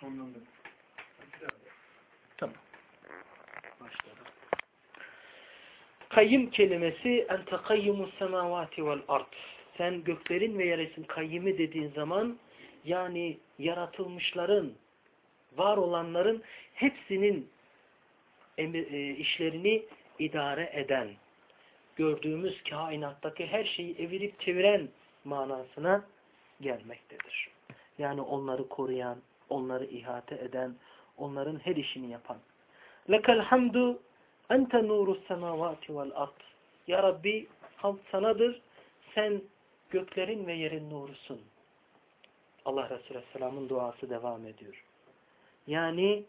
Sonlandı. Tamam. Başladım. Kayyım kelimesi en tekayyimus semavati vel ard. Sen göklerin ve yeresin kayyimi dediğin zaman yani yaratılmışların, var olanların hepsinin e, işlerini idare eden, gördüğümüz kainattaki her şeyi evirip çeviren manasına gelmektedir. Yani onları koruyan, onları ihate eden, onların her işini yapan. Lekel hamdu ente nurus semavati vel ard. Ya Rabbi hamd sanadır. Sen göklerin ve yerin nurusun. Allah Resulü Aleyhisselam'ın duası devam ediyor. Yani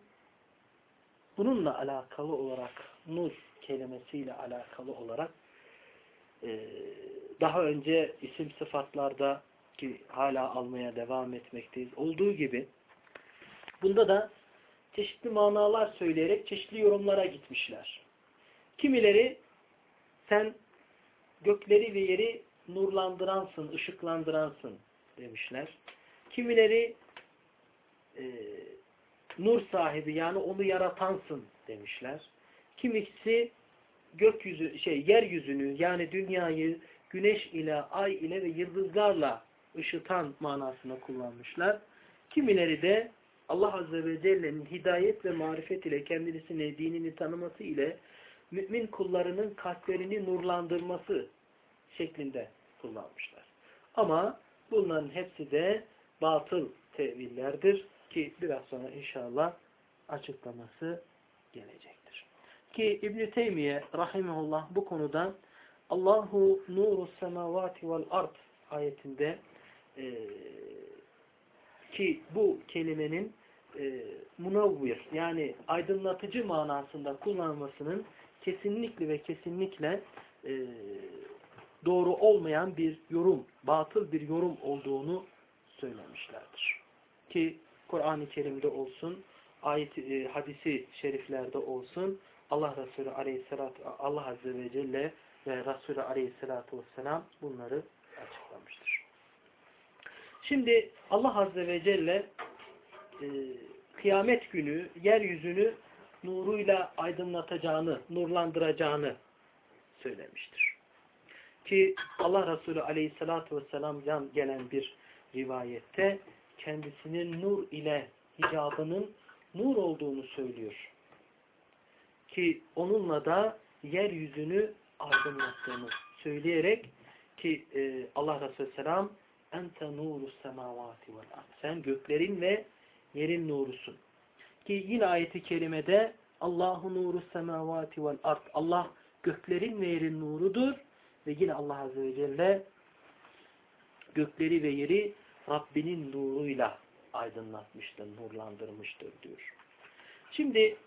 bununla alakalı olarak nur kelimesiyle alakalı olarak daha önce isim sıfatlarda ki hala almaya devam etmekteyiz. Olduğu gibi bunda da çeşitli manalar söyleyerek çeşitli yorumlara gitmişler. Kimileri sen gökleri ve yeri nurlandıransın, ışıklandıransın demişler. Kimileri e, nur sahibi yani onu yaratansın demişler. Kimisi gökyüzü şey yeryüzünü yani dünyayı güneş ile, ay ile ve yıldızlarla ışıtan manasına kullanmışlar. Kimileri de Allah Azze ve Celle'nin hidayet ve marifet ile kendisini, dinini tanıması ile mümin kullarının kalplerini nurlandırması şeklinde kullanmışlar. Ama bunların hepsi de batıl tevillerdir ki biraz sonra inşallah açıklaması gelecektir. Ki İbn-i Teymiye rahimahullah bu konuda Allahu nuru semavati vel ard ayetinde e, ki bu kelimenin e, munavvir yani aydınlatıcı manasında kullanılmasının kesinlikle ve kesinlikle e, doğru olmayan bir yorum, batıl bir yorum olduğunu söylemişlerdir. Ki Kur'an-ı Kerim'de olsun, ayet e, hadisi şeriflerde olsun Allah Resulü Aleyhisselatü Allah Azze ve Celle ve Resulü Aleyhisselatü Vesselam bunları açıklamıştır. Şimdi Allah Azze ve Celle e, kıyamet günü yeryüzünü nuruyla aydınlatacağını, nurlandıracağını söylemiştir. Ki Allah Resulü Aleyhisselatü Vesselam'dan gelen bir rivayette kendisinin nur ile hicabının nur olduğunu söylüyor. Ki onunla da yeryüzünü aydınlattığını söyleyerek ki e, Allah Resulü Selam ente nurus semavati vel ard. Sen göklerin ve yerin nurusun. Ki yine ayeti kerimede Allahu nurus semavati vel ard. Allah göklerin ve yerin nurudur ve yine Allah Azze ve Celle gökleri ve yeri Rabbinin nuruyla aydınlatmıştır, nurlandırmıştır diyor. Şimdi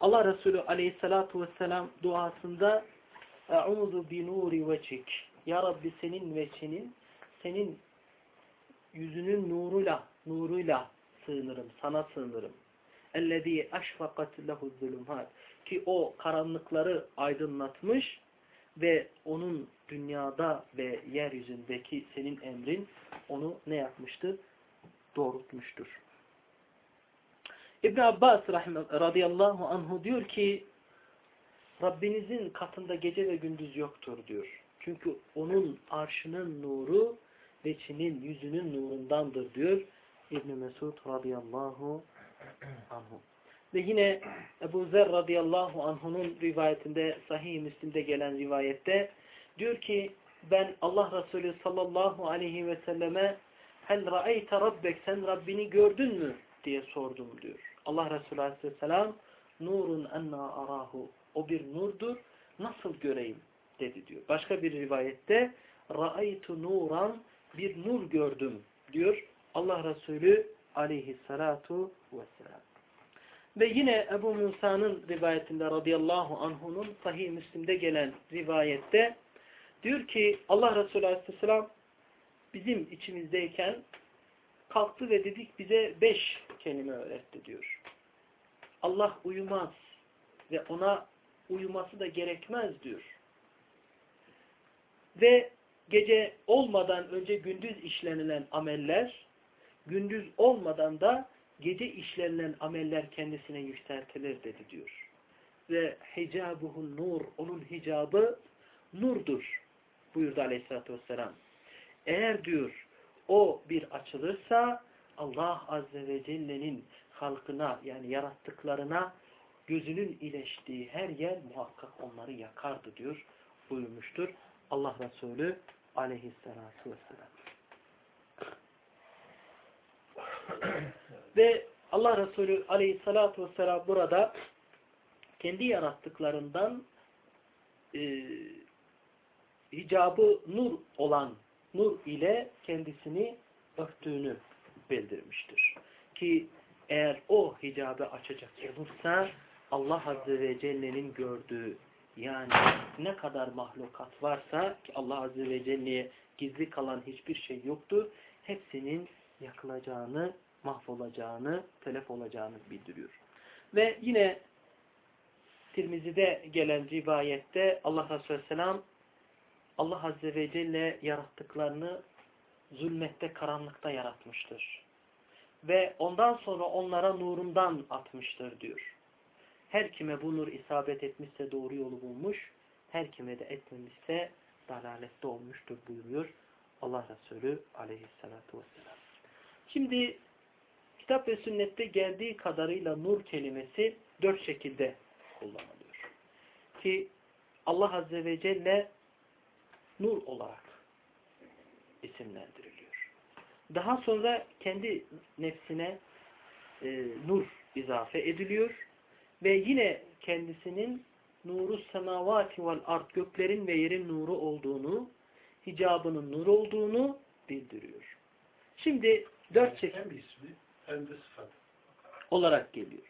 Allah Resulü aleyhissalatu vesselam duasında bi nuri veçik Ya Rabbi senin veçinin senin yüzünün nuruyla nuruyla sığınırım, sana sığınırım. Ellezî eşfakat lehu zulümat ki o karanlıkları aydınlatmış ve onun dünyada ve yeryüzündeki senin emrin onu ne yapmıştır? Doğrultmuştur. İbn Abbas radıyallahu anhu diyor ki Rabbinizin katında gece ve gündüz yoktur diyor. Çünkü onun arşının nuru veçinin yüzünün nurundandır diyor İbn Mesud radıyallahu anhu. Ve yine Ebu Zer radıyallahu anh'unun rivayetinde sahih Müslim'de gelen rivayette diyor ki ben Allah Resulü sallallahu aleyhi ve selleme hel ra'eyte rabbek sen Rabbini gördün mü diye sordum diyor. Allah Resulü aleyhisselam nurun enna arahu o bir nurdur nasıl göreyim dedi diyor. Başka bir rivayette ra'eytu nuran bir nur gördüm diyor Allah Resulü aleyhissalatu vesselam. Ve yine Ebu Musa'nın rivayetinde radıyallahu anhunun sahih Müslim'de gelen rivayette diyor ki Allah Resulü aleyhisselam bizim içimizdeyken kalktı ve dedik bize beş kelime öğretti diyor. Allah uyumaz ve ona uyuması da gerekmez diyor. Ve gece olmadan önce gündüz işlenilen ameller gündüz olmadan da gece işlenilen ameller kendisine yükseltilir dedi diyor. Ve hicabuhun nur, onun hicabı nurdur buyurdu aleyhissalatü vesselam. Eğer diyor o bir açılırsa Allah azze ve celle'nin halkına yani yarattıklarına gözünün ileştiği her yer muhakkak onları yakardı diyor buyurmuştur Allah Resulü aleyhissalatu vesselam. Ve Allah Resulü aleyhissalatu vesselam burada kendi yarattıklarından e, hicabı nur olan nur ile kendisini örttüğünü bildirmiştir. Ki eğer o hicabı açacak olursa Allah Azze ve Celle'nin gördüğü yani ne kadar mahlukat varsa ki Allah Azze ve Celle'ye gizli kalan hiçbir şey yoktur. Hepsinin yakılacağını, mahvolacağını, telef olacağını bildiriyor. Ve yine Tirmizi'de gelen rivayette Allah Resulü Aleyhisselam Allah Azze ve Celle yarattıklarını zulmette, karanlıkta yaratmıştır. Ve ondan sonra onlara nurundan atmıştır diyor. Her kime bu nur isabet etmişse doğru yolu bulmuş, her kime de etmemişse dalalette olmuştur buyuruyor Allah Resulü aleyhissalatu vesselam. Şimdi kitap ve sünnette geldiği kadarıyla nur kelimesi dört şekilde kullanılıyor. Ki Allah Azze ve Celle nur olarak isimlendiriliyor. Daha sonra kendi nefsine e, nur izafe ediliyor ve yine kendisinin nuru semavati vel art göklerin ve yerin nuru olduğunu, hicabının nur olduğunu bildiriyor. Şimdi dört çeşit hem ismi hem de sıfat olarak geliyor.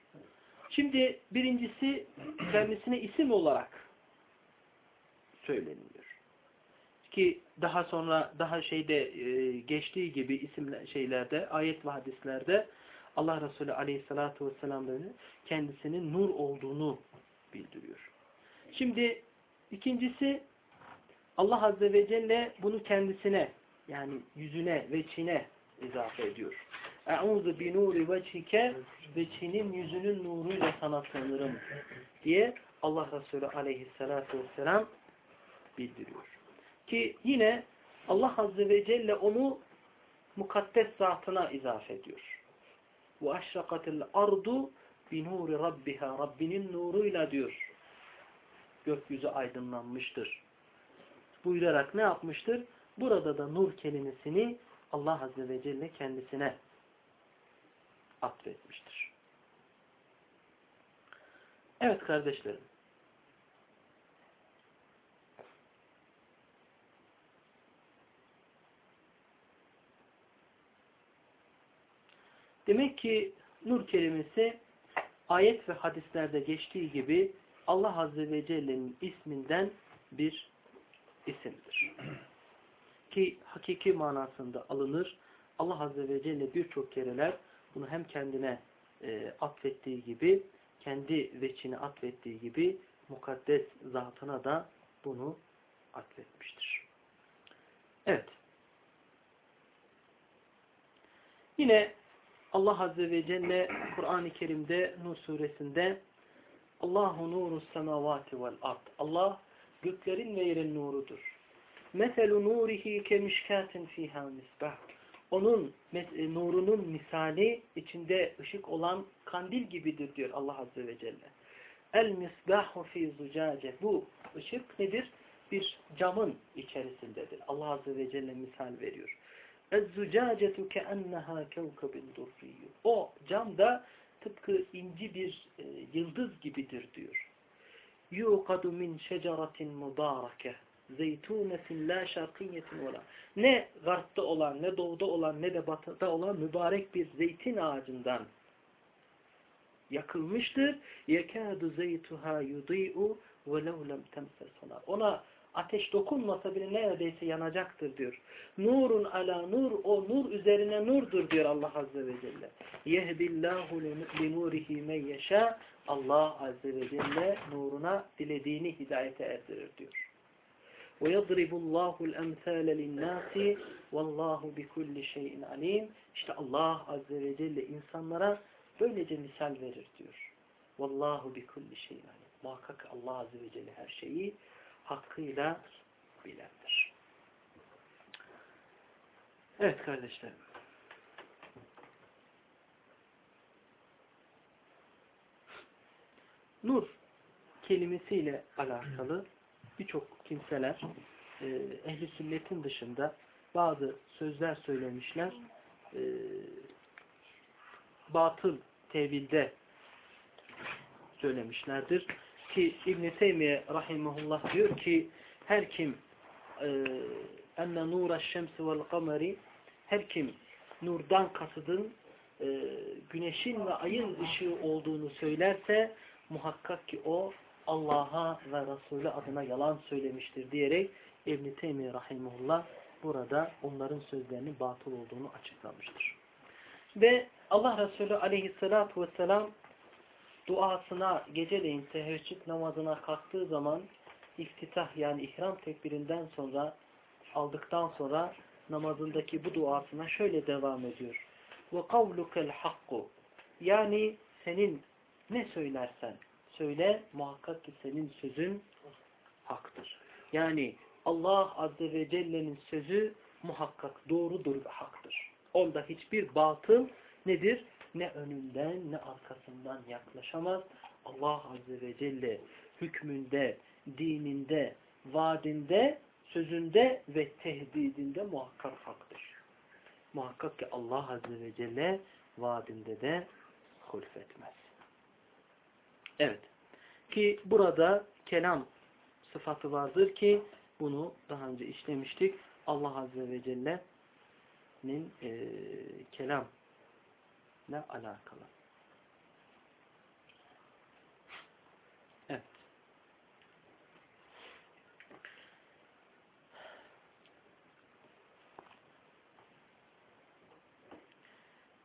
Şimdi birincisi kendisine isim olarak söyleniyor. Ki daha sonra daha şeyde e, geçtiği gibi isimler şeylerde ayet ve hadislerde Allah Resulü Aleyhisselatü Vesselam'ın kendisinin nur olduğunu bildiriyor. Şimdi ikincisi Allah Azze ve Celle bunu kendisine yani yüzüne ve çine izafe ediyor. Eûzu bi nuri veçhike veçhinin yüzünün nuruyla sana sığınırım diye Allah Resulü Aleyhisselatü Vesselam bildiriyor. Ki yine Allah Azze ve Celle onu mukaddes zatına izafe ediyor ve eşrakatil ardu bi nuri rabbiha Rabbinin nuruyla diyor. Gökyüzü aydınlanmıştır. Buyurarak ne yapmıştır? Burada da nur kelimesini Allah Azze ve Celle kendisine atfetmiştir. Evet kardeşlerim. Demek ki nur kelimesi ayet ve hadislerde geçtiği gibi Allah Azze ve Celle'nin isminden bir isimdir. Ki hakiki manasında alınır. Allah Azze ve Celle birçok kereler bunu hem kendine e, atfettiği gibi, kendi veçini atfettiği gibi mukaddes zatına da bunu atfetmiştir. Evet. Yine Allah Azze ve Celle Kur'an-ı Kerim'de Nur suresinde Allahu nuru semavati vel ard. Allah göklerin ve yerin nurudur. Meselu nurihi kemişkatin fiha misbah. Onun e, nurunun misali içinde ışık olan kandil gibidir diyor Allah Azze ve Celle. El misbahu fi zucace. Bu ışık nedir? Bir camın içerisindedir. Allah Azze ve Celle misal veriyor. اَزْزُجَاجَةُ كَأَنَّهَا كَوْكَبٍ دُرِّيُّ O cam da tıpkı inci bir e, yıldız gibidir diyor. يُوْقَدُ مِنْ شَجَرَةٍ مُبَارَكَةٍ zeytunetin la şarkiyetin ola. Ne garpta olan, ne doğuda olan, ne de batıda olan mübarek bir zeytin ağacından yakılmıştır. Yekâdu zeytuhâ yudî'u ve lev lem temsel Ona ateş dokunmasa bile neredeyse yanacaktır diyor. Nurun ala nur, o nur üzerine nurdur diyor Allah Azze ve Celle. Yehdillahu li nurihi men yeşâ. Allah Azze ve Celle nuruna dilediğini hidayete erdirir diyor. وَيَضْرِبُ اللّٰهُ الْاَمْثَالَ لِلنَّاسِ وَاللّٰهُ بِكُلِّ شَيْءٍ عَلِيمٍ İşte Allah Azze ve Celle insanlara böylece misal verir diyor. Vallahu bi kulli şeyin alim. Muhakkak Allah Azze ve Celle her şeyi hakkıyla bilendir. Evet kardeşlerim. Nur kelimesiyle alakalı birçok kimseler e, ehli sünnetin dışında bazı sözler söylemişler. E, batıl tevilde söylemişlerdir. Ki İbn-i Teymiye rahimahullah diyor ki her kim e, enne nura şemsi vel kameri her kim nurdan kasıdın e, güneşin ve ayın ışığı olduğunu söylerse muhakkak ki o Allah'a ve Resulü adına yalan söylemiştir diyerek İbn-i Teymiye rahimahullah burada onların sözlerinin batıl olduğunu açıklamıştır. Ve Allah Resulü aleyhissalatu vesselam duasına geceleyin teheccüd namazına kalktığı zaman iftitah yani ihram tekbirinden sonra aldıktan sonra namazındaki bu duasına şöyle devam ediyor. Ve kavlukel hakku yani senin ne söylersen söyle muhakkak ki senin sözün haktır. Yani Allah Azze ve Celle'nin sözü muhakkak doğrudur ve haktır. Onda hiçbir batıl nedir? Ne önünden ne arkasından yaklaşamaz. Allah Azze ve Celle hükmünde, dininde, vaadinde, sözünde ve tehdidinde muhakkak haktır. Muhakkak ki Allah Azze ve Celle vaadinde de hulfetmez. Evet. Ki burada kelam sıfatı vardır ki bunu daha önce işlemiştik. Allah Azze ve Celle'nin e, kelam ile alakalı. Evet.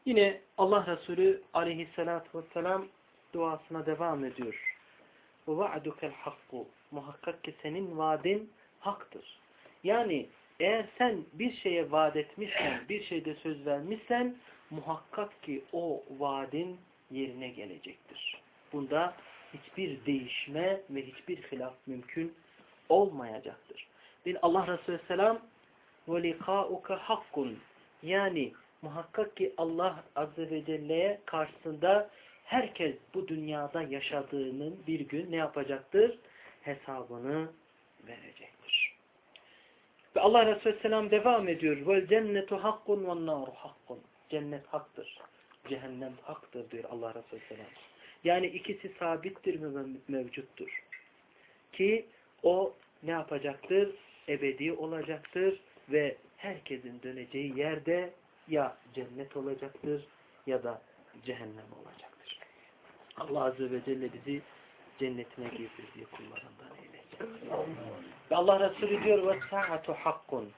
Yine Allah Resulü aleyhissalatu vesselam duasına devam ediyor. وَوَعْدُكَ الْحَقُّ Muhakkak ki senin vaadin haktır. Yani eğer sen bir şeye vaat etmişsen, bir şeyde söz vermişsen muhakkak ki o vaadin yerine gelecektir. Bunda hiçbir değişme ve hiçbir hilaf mümkün olmayacaktır. Bir Allah Resulü Selam وَلِقَاءُكَ hakkun Yani muhakkak ki Allah Azze ve Celle'ye karşısında herkes bu dünyada yaşadığının bir gün ne yapacaktır? Hesabını verecektir. Ve Allah Resulü Selam devam ediyor. Vel cennetu hakkun ve naru hakkun. Cennet haktır. Cehennem haktır diyor Allah Resulü Selam. Yani ikisi sabittir ve mevcuttur. Ki o ne yapacaktır? Ebedi olacaktır ve herkesin döneceği yerde ya cennet olacaktır ya da cehennem olacaktır. Allah Azze ve Celle bizi cennetine girdirdiği kullarından eylesin. Allah Resulü diyor ve saatu hakkun.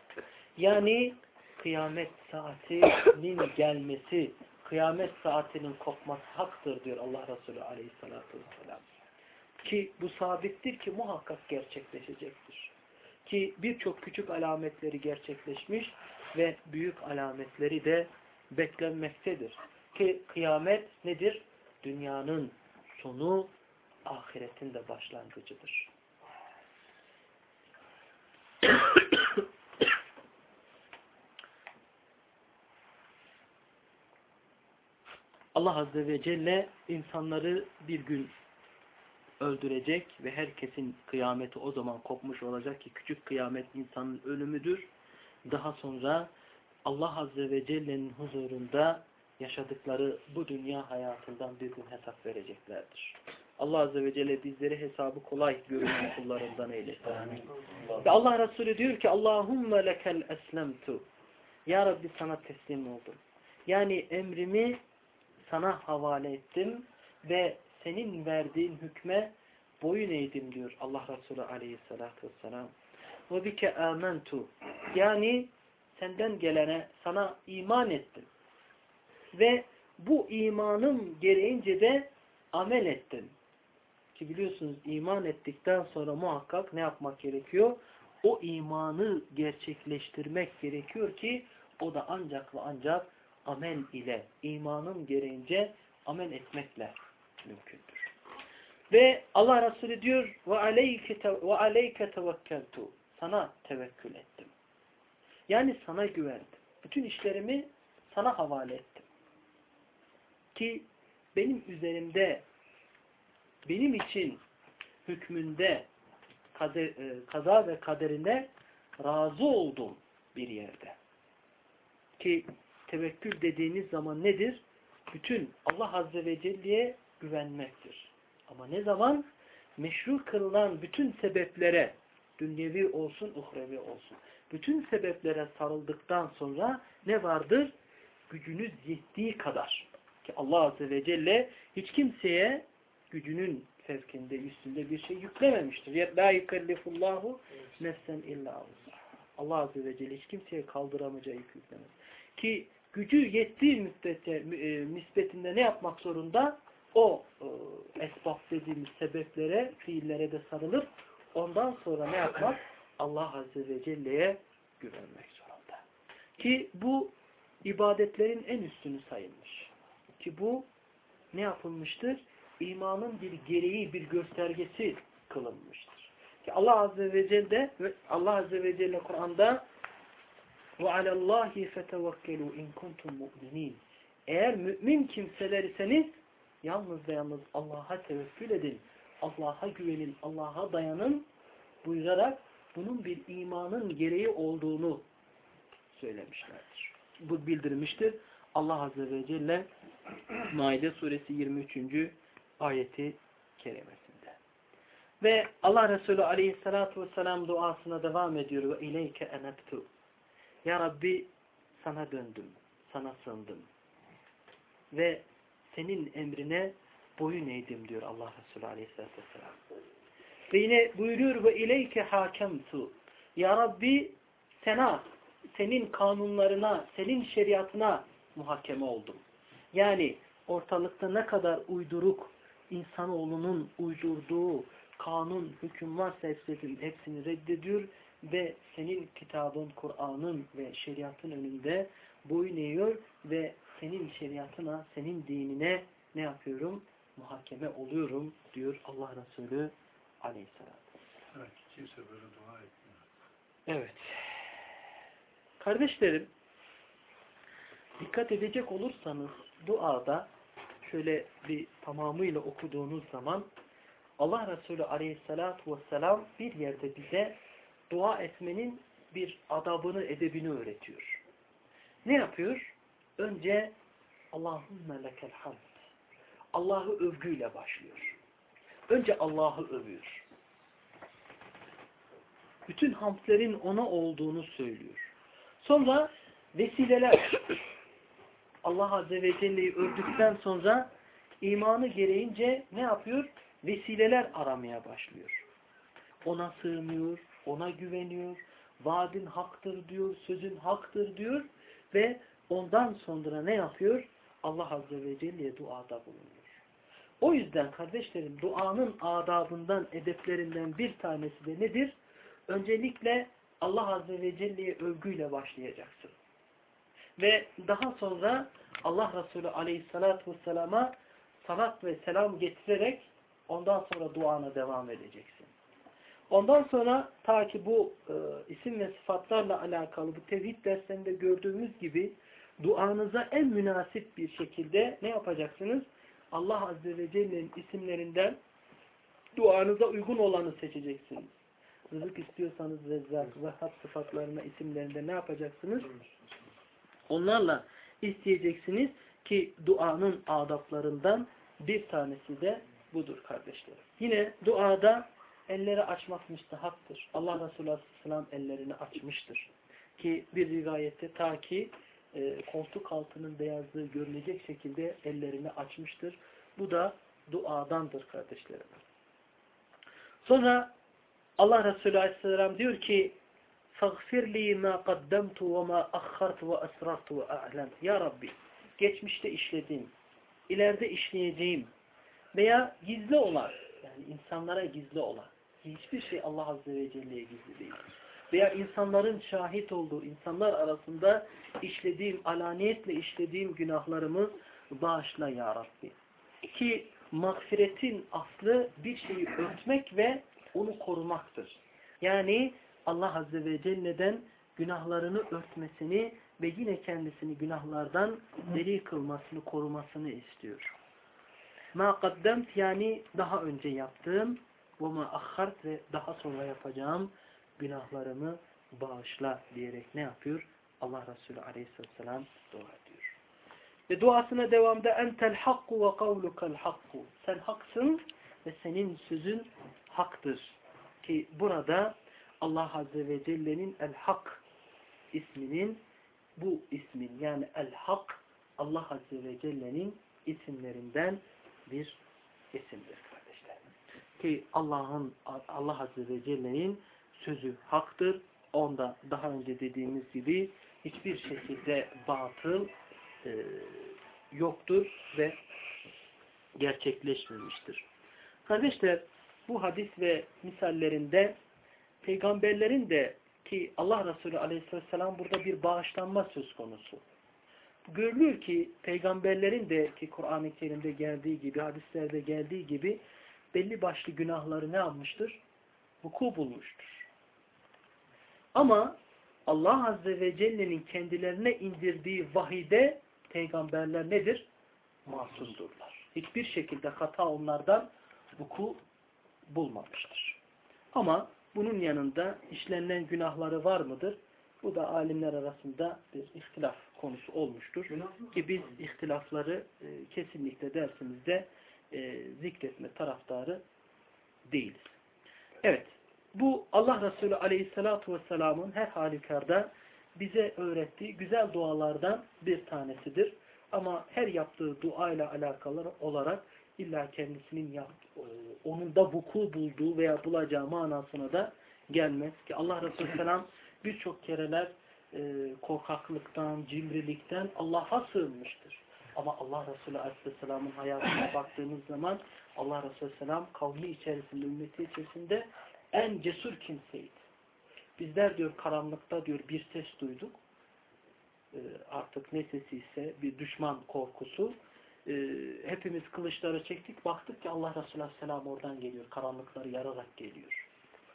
Yani kıyamet saatinin gelmesi, kıyamet saatinin kopması haktır diyor Allah Resulü aleyhissalatü vesselam. Ki bu sabittir ki muhakkak gerçekleşecektir. Ki birçok küçük alametleri gerçekleşmiş ve büyük alametleri de beklenmektedir. Ki kıyamet nedir? Dünyanın sonu ahiretin de başlangıcıdır. Allah Azze ve Celle insanları bir gün öldürecek ve herkesin kıyameti o zaman kopmuş olacak ki küçük kıyamet insanın ölümüdür. Daha sonra Allah Azze ve Celle'nin huzurunda yaşadıkları bu dünya hayatından bir gün hesap vereceklerdir. Allah Azze ve Celle bizleri hesabı kolay görünen kullarından eylesin. Ve Allah Resulü diyor ki Allahümme lekel eslemtu Ya Rabbi sana teslim oldum. Yani emrimi sana havale ettim ve senin verdiğin hükme boyun eğdim diyor Allah Resulü aleyhissalatü vesselam. Ve bike amentu yani senden gelene sana iman ettim. Ve bu imanım gereğince de amel ettim. Ki biliyorsunuz iman ettikten sonra muhakkak ne yapmak gerekiyor? o imanı gerçekleştirmek gerekiyor ki o da ancak ve ancak amel ile, imanın gereğince amel etmekle mümkündür. Ve Allah Resulü diyor ve aleyke ve aleyke tevekkeltu. Sana tevekkül ettim. Yani sana güvendim. Bütün işlerimi sana havale ettim. Ki benim üzerimde benim için hükmünde kader, e, kaza ve kaderine razı olduğum bir yerde. Ki tevekkül dediğiniz zaman nedir? Bütün Allah Azze ve Celle'ye güvenmektir. Ama ne zaman? Meşru kılınan bütün sebeplere, dünyevi olsun, uhrevi olsun, bütün sebeplere sarıldıktan sonra ne vardır? Gücünüz yettiği kadar. Ki Allah Azze ve Celle hiç kimseye gücünün fevkinde, üstünde bir şey yüklememiştir. La yukellifullahu nefsen illa Allah Azze ve Celle hiç kimseye kaldıramayacağı yük yüklemez. Ki gücü yettiği müddetçe, e, nispetinde ne yapmak zorunda? O e, esbab dediğimiz sebeplere, fiillere de sarılıp ondan sonra ne yapmak? Allah Azze ve Celle'ye güvenmek zorunda. Ki bu ibadetlerin en üstünü sayılmış. Ki bu ne yapılmıştır? İmanın bir gereği, bir göstergesi kılınmıştır. Ki Allah Azze ve Celle Allah Azze ve Celle Kur'an'da ve alallahi fetevekkelu in kuntum mu'minin. Eğer mümin kimseler iseniz yalnız ve yalnız Allah'a tevekkül edin. Allah'a güvenin, Allah'a dayanın buyurarak bunun bir imanın gereği olduğunu söylemişlerdir. Bu bildirmiştir. Allah Azze ve Celle Maide suresi 23. ayeti kerimesinde. Ve Allah Resulü aleyhissalatu vesselam duasına devam ediyor. Ve ileyke eneptu. Ya Rabbi sana döndüm, sana sığındım. Ve senin emrine boyun eğdim diyor Allah Resulü aleyhissalatü vesselam. Ve yine buyuruyor ve ileyke hakemtu. Ya Rabbi sana, senin kanunlarına, senin şeriatına muhakeme oldum. Yani ortalıkta ne kadar uyduruk insanoğlunun uydurduğu kanun, hüküm varsa hepsini, hepsini reddediyor ve senin kitabın, Kur'an'ın ve şeriatın önünde boyun eğiyor ve senin şeriatına, senin dinine ne yapıyorum? Muhakeme oluyorum diyor Allah Resulü aleyhissalatü Evet, kimse böyle dua etmiyor. Evet. Kardeşlerim, dikkat edecek olursanız duada şöyle bir tamamıyla okuduğunuz zaman Allah Resulü aleyhissalatu vesselam bir yerde bize dua etmenin bir adabını, edebini öğretiyor. Ne yapıyor? Önce Allahümme lekel hamd. Allah'ı övgüyle başlıyor. Önce Allah'ı övüyor. Bütün hamdlerin ona olduğunu söylüyor. Sonra vesileler Allah Azze ve Celle'yi övdükten sonra imanı gereğince ne yapıyor? Vesileler aramaya başlıyor. Ona sığınıyor, ona güveniyor, vaadin haktır diyor, sözün haktır diyor ve ondan sonra ne yapıyor? Allah Azze ve Celle'ye duada bulunuyor. O yüzden kardeşlerim duanın adabından, edeplerinden bir tanesi de nedir? Öncelikle Allah Azze ve Celle'ye övgüyle başlayacaksın. Ve daha sonra Allah Resulü Aleyhisselatü Vesselam'a salat ve selam getirerek ondan sonra duana devam edeceksin. Ondan sonra ta ki bu e, isim ve sıfatlarla alakalı bu tevhid derslerinde gördüğümüz gibi duanıza en münasip bir şekilde ne yapacaksınız? Allah Azze ve Celle'nin isimlerinden duanıza uygun olanı seçeceksiniz. Rızık istiyorsanız Rezzak, Vehhab sıfatlarına isimlerinde ne yapacaksınız? Onlarla isteyeceksiniz ki duanın adaplarından bir tanesi de budur kardeşlerim. Yine duada elleri açmak müstehaktır. Allah Resulü Aleyhisselam ellerini açmıştır. Ki bir rivayette ta ki e, koltuk altının beyazlığı görülecek şekilde ellerini açmıştır. Bu da duadandır kardeşlerim. Sonra Allah Resulü Aleyhisselam diyor ki فَغْفِرْ لِي مَا قَدَّمْتُ وَمَا أَخَّرْتُ وَأَسْرَرْتُ وَأَعْلَنْتُ Ya Rabbi geçmişte işlediğim, ileride işleyeceğim veya gizli olan yani insanlara gizli olan hiçbir şey Allah Azze ve Celle'ye gizli değil. veya insanların şahit olduğu insanlar arasında işlediğim, alaniyetle işlediğim günahlarımı bağışla ya Rabbi. Ki mağfiretin aslı bir şeyi örtmek ve onu korumaktır. Yani Allah Azze ve Celle'den günahlarını örtmesini ve yine kendisini günahlardan deli kılmasını, korumasını istiyor. Ma kaddemt yani daha önce yaptığım ma ahhart ve daha sonra yapacağım günahlarımı bağışla diyerek ne yapıyor? Allah Resulü Aleyhisselam dua ediyor. Ve duasına devamda entel hakku ve kavlukel hakku. Sen haksın ve senin sözün haktır. Ki burada Allah Azze ve Celle'nin El Hak isminin bu ismin yani El Hak Allah Azze ve Celle'nin isimlerinden bir isimdir. Ki Allah'ın Allah Azze ve Celle'nin sözü haktır. Onda daha önce dediğimiz gibi hiçbir şekilde batıl e, yoktur ve gerçekleşmemiştir. Kardeşler bu hadis ve misallerinde peygamberlerin de ki Allah Resulü aleyhisselam burada bir bağışlanma söz konusu. Görülüyor ki peygamberlerin de ki Kur'an-ı Kerim'de geldiği gibi, hadislerde geldiği gibi belli başlı günahları ne yapmıştır? Vuku bulmuştur. Ama Allah Azze ve Celle'nin kendilerine indirdiği vahide peygamberler nedir? Masumdurlar. Hiçbir şekilde hata onlardan vuku bulmamıştır. Ama bunun yanında işlenen günahları var mıdır? Bu da alimler arasında bir ihtilaf konusu olmuştur. Ki biz ihtilafları e, kesinlikle dersimizde e, zikretme taraftarı değiliz. Evet. Bu Allah Resulü Aleyhisselatü Vesselam'ın her halükarda bize öğrettiği güzel dualardan bir tanesidir. Ama her yaptığı dua ile alakalı olarak illa kendisinin yap, e, onun da vuku bulduğu veya bulacağı manasına da gelmez. Ki Allah Resulü Selam birçok kereler e, korkaklıktan, cimrilikten Allah'a sığınmıştır. Ama Allah Resulü Aleyhisselam'ın hayatına baktığımız zaman Allah Resulü Selam kavmi içerisinde, ümmeti içerisinde en cesur kimseydi. Bizler diyor karanlıkta diyor bir ses duyduk. E, artık ne sesi ise bir düşman korkusu. E, hepimiz kılıçları çektik. Baktık ki Allah Resulü Aleyhisselam oradan geliyor. Karanlıkları yararak geliyor.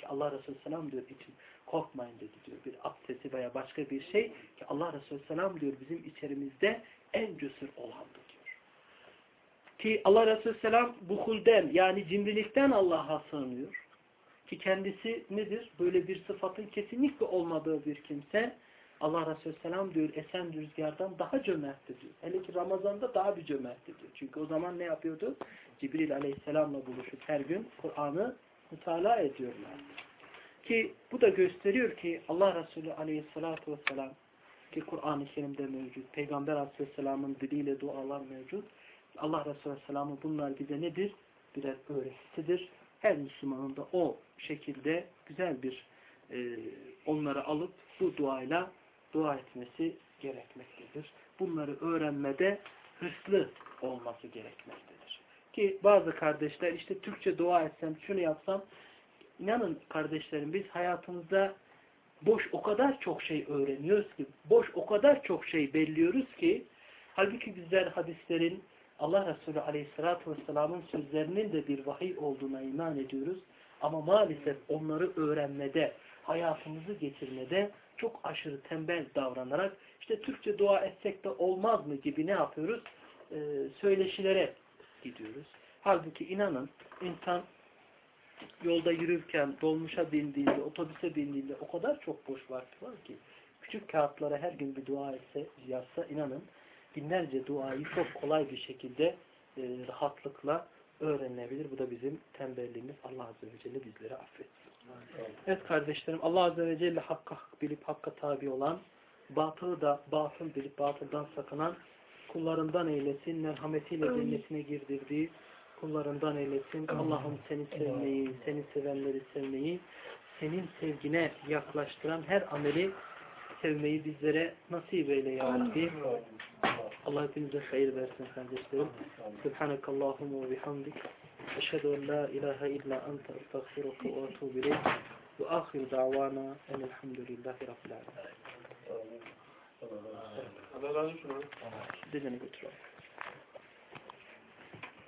Ki Allah Resulü Aleyhisselam diyor için korkmayın dedi diyor. Bir abdesti veya başka bir şey ki Allah Resulü Aleyhisselam diyor bizim içerimizde en cesur olandı diyor. Ki Allah Resulü Aleyhisselam buhulden yani cimrilikten Allah'a sığınıyor. Ki kendisi nedir? Böyle bir sıfatın kesinlikle olmadığı bir kimse Allah Resulü Selam diyor esen rüzgardan daha cömertti diyor. Hele ki Ramazan'da daha bir cömertti diyor. Çünkü o zaman ne yapıyordu? Cibril Aleyhisselam'la buluşup her gün Kur'an'ı mutala ediyorlardı. Ki bu da gösteriyor ki Allah Resulü Aleyhisselatü Vesselam ki Kur'an-ı Kerim'de mevcut. Peygamber Aleyhisselam'ın diliyle dualar mevcut. Allah Resulü Aleyhisselam'ın bunlar bize nedir? Birer öğretisidir. Her Müslümanın da o şekilde güzel bir e, onları alıp bu duayla dua etmesi gerekmektedir. Bunları öğrenmede hırslı olması gerekmektedir. Ki bazı kardeşler işte Türkçe dua etsem, şunu yapsam, inanın kardeşlerim biz hayatımızda boş o kadar çok şey öğreniyoruz ki, boş o kadar çok şey belliyoruz ki, halbuki bizler hadislerin, Allah Resulü Aleyhisselatü Vesselam'ın sözlerinin de bir vahiy olduğuna iman ediyoruz. Ama maalesef onları öğrenmede, hayatımızı geçirmede çok aşırı tembel davranarak işte Türkçe dua etsek de olmaz mı gibi ne yapıyoruz? Ee, söyleşilere gidiyoruz. Halbuki inanın insan yolda yürürken, dolmuşa bindiğinde, otobüse bindiğinde o kadar çok boş vakti var ki küçük kağıtlara her gün bir dua etse, yazsa inanın binlerce duayı çok kolay bir şekilde e, rahatlıkla öğrenilebilir. Bu da bizim tembelliğimiz. Allah Azze ve Celle bizleri affetsin. Evet kardeşlerim Allah Azze ve Celle hakka hak bilip hakka tabi olan batılı da batıl bilip batıldan sakınan kullarından eylesin. Merhametiyle cennetine girdirdiği kullarından eylesin. Allah'ım seni sevmeyi, seni sevenleri sevmeyi, senin sevgine yaklaştıran her ameli sevmeyi bizlere nasip eyle ya Rabbi. Allah hepinize hayır versin kardeşlerim. Subhanakallahumma ve bihamdik. Eşhedü en la ilahe illa ente estağfiruke ve etûbü ileyk. Ve ahiru davana enelhamdülillahi rabbil alemin. Allah razı olsun. Dedeni götür.